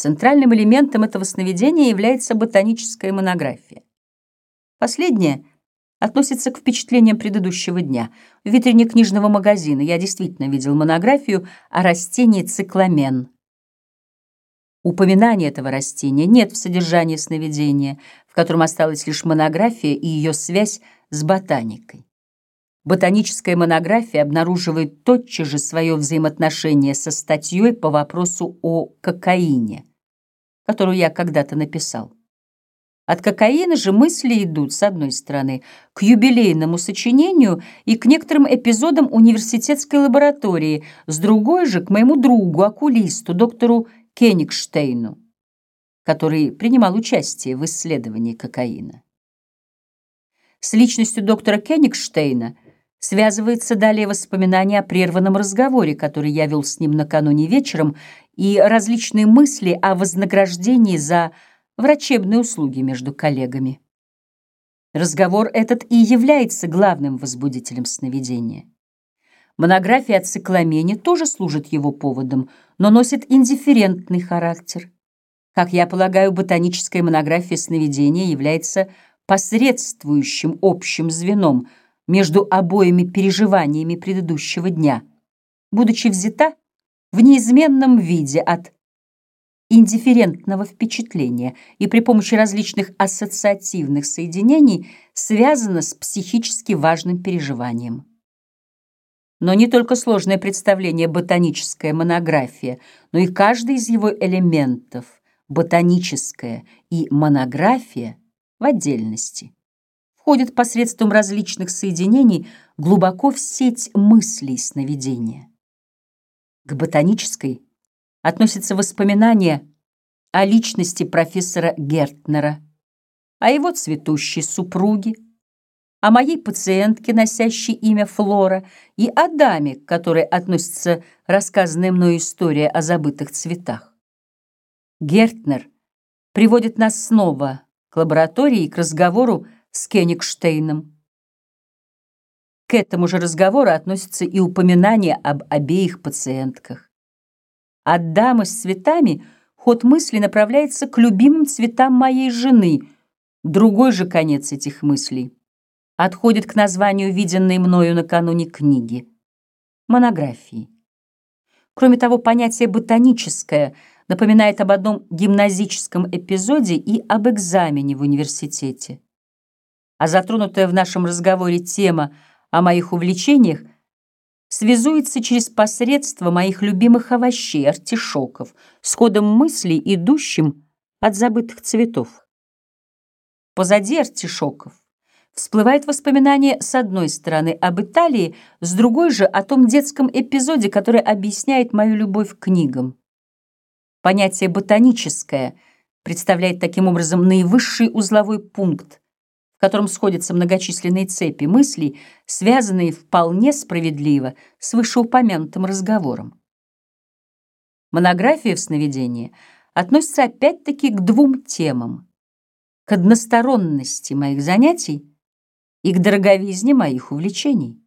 Центральным элементом этого сновидения является ботаническая монография. Последняя относится к впечатлениям предыдущего дня. В витрине книжного магазина я действительно видел монографию о растении цикламен. Упоминания этого растения нет в содержании сновидения, в котором осталась лишь монография и ее связь с ботаникой. Ботаническая монография обнаруживает тотчас же свое взаимоотношение со статьей по вопросу о кокаине, которую я когда-то написал. От кокаина же мысли идут, с одной стороны, к юбилейному сочинению и к некоторым эпизодам университетской лаборатории, с другой же к моему другу, окулисту, доктору Кенигштейну, который принимал участие в исследовании кокаина. С личностью доктора Кенигштейна связывается далее воспоминание о прерванном разговоре, который я вел с ним накануне вечером, и различные мысли о вознаграждении за врачебные услуги между коллегами. Разговор этот и является главным возбудителем сновидения. Монография о цикламене тоже служит его поводом, но носит индифферентный характер. Как я полагаю, ботаническая монография сновидения является посредствующим общим звеном между обоими переживаниями предыдущего дня, будучи взята в неизменном виде от индифферентного впечатления и при помощи различных ассоциативных соединений связано с психически важным переживанием. Но не только сложное представление ботаническая монография, но и каждый из его элементов, ботаническая и монография в отдельности, входит посредством различных соединений глубоко в сеть мыслей сновидения. К ботанической относятся воспоминания о личности профессора Гертнера, о его цветущей супруге, о моей пациентке, носящей имя Флора, и о даме, к которой относится рассказанная мною история о забытых цветах. Гертнер приводит нас снова к лаборатории и к разговору с Кенигштейном. К этому же разговору относится и упоминание об обеих пациентках. От дамы с цветами ход мысли направляется к любимым цветам моей жены. Другой же конец этих мыслей отходит к названию виденной мною накануне книги — монографии. Кроме того, понятие «ботаническое» напоминает об одном гимназическом эпизоде и об экзамене в университете. А затронутая в нашем разговоре тема о моих увлечениях связуется через посредство моих любимых овощей, артишоков, с ходом мыслей, идущим от забытых цветов. Позади артишоков всплывает воспоминание с одной стороны об Италии, с другой же о том детском эпизоде, который объясняет мою любовь к книгам. Понятие «ботаническое» представляет таким образом наивысший узловой пункт в котором сходятся многочисленные цепи мыслей, связанные вполне справедливо с вышеупомянутым разговором. Монография в сновидении относится опять-таки к двум темам — к односторонности моих занятий и к дороговизне моих увлечений.